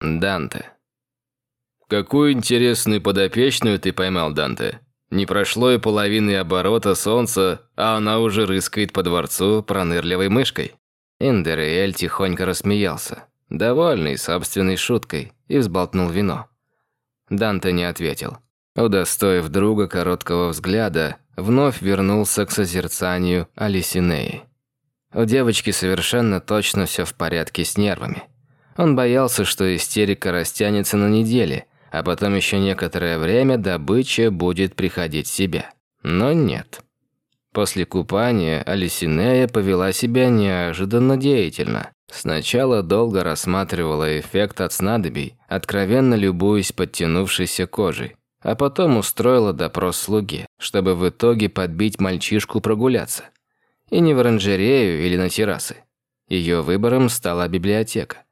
Данте. «Какую интересную подопечную ты поймал, Данте? Не прошло и половины оборота солнца, а она уже рыскает по дворцу пронырливой мышкой». Индериэль тихонько рассмеялся, довольный собственной шуткой, и взболтнул вино. Данте не ответил. Удостоив друга короткого взгляда, вновь вернулся к созерцанию Алисинеи. У девочки совершенно точно все в порядке с нервами. Он боялся, что истерика растянется на недели, а потом еще некоторое время добыча будет приходить в себя. Но нет. После купания Алисинея повела себя неожиданно деятельно. Сначала долго рассматривала эффект от снадобий, откровенно любуясь подтянувшейся кожей, а потом устроила допрос слуге, чтобы в итоге подбить мальчишку прогуляться. И не в оранжерею или на террасы. Ее выбором стала библиотека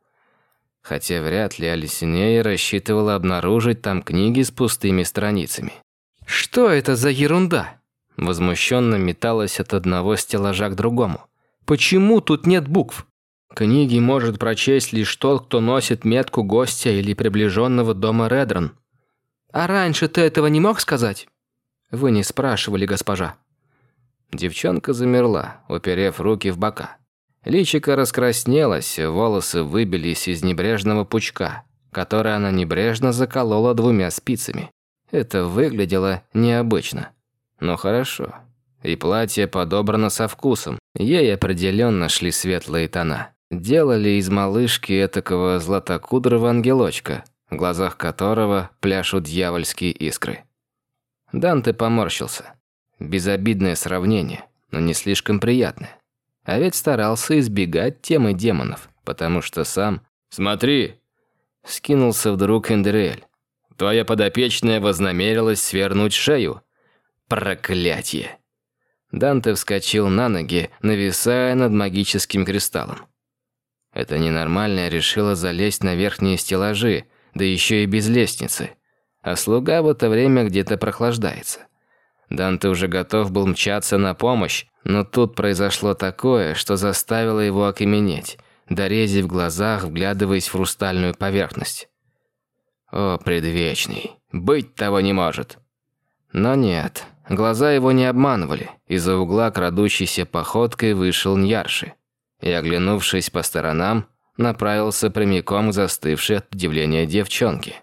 хотя вряд ли Алисинея рассчитывала обнаружить там книги с пустыми страницами. «Что это за ерунда?» Возмущенно металась от одного стеллажа к другому. «Почему тут нет букв?» Книги может прочесть лишь тот, кто носит метку гостя или приближенного дома Редрон. «А раньше ты этого не мог сказать?» «Вы не спрашивали, госпожа». Девчонка замерла, уперев руки в бока. Личико раскраснелось, волосы выбились из небрежного пучка, который она небрежно заколола двумя спицами. Это выглядело необычно. Но хорошо. И платье подобрано со вкусом. Ей определенно шли светлые тона. Делали из малышки этакого златокудрого ангелочка, в глазах которого пляшут дьявольские искры. Данте поморщился. Безобидное сравнение, но не слишком приятное. А ведь старался избегать темы демонов, потому что сам... «Смотри!» Скинулся вдруг Эндериэль. «Твоя подопечная вознамерилась свернуть шею. Проклятие!» Данте вскочил на ноги, нависая над магическим кристаллом. Это ненормальная решила залезть на верхние стеллажи, да еще и без лестницы. А слуга в это время где-то прохлаждается. Данте уже готов был мчаться на помощь, но тут произошло такое, что заставило его окаменеть, дорезив в глазах, вглядываясь в хрустальную поверхность. О, предвечный, быть того не может. Но нет, глаза его не обманывали. Из-за угла крадущейся походкой вышел Ньярши. И, оглянувшись по сторонам, направился прямиком к застывшей от удивления девчонке.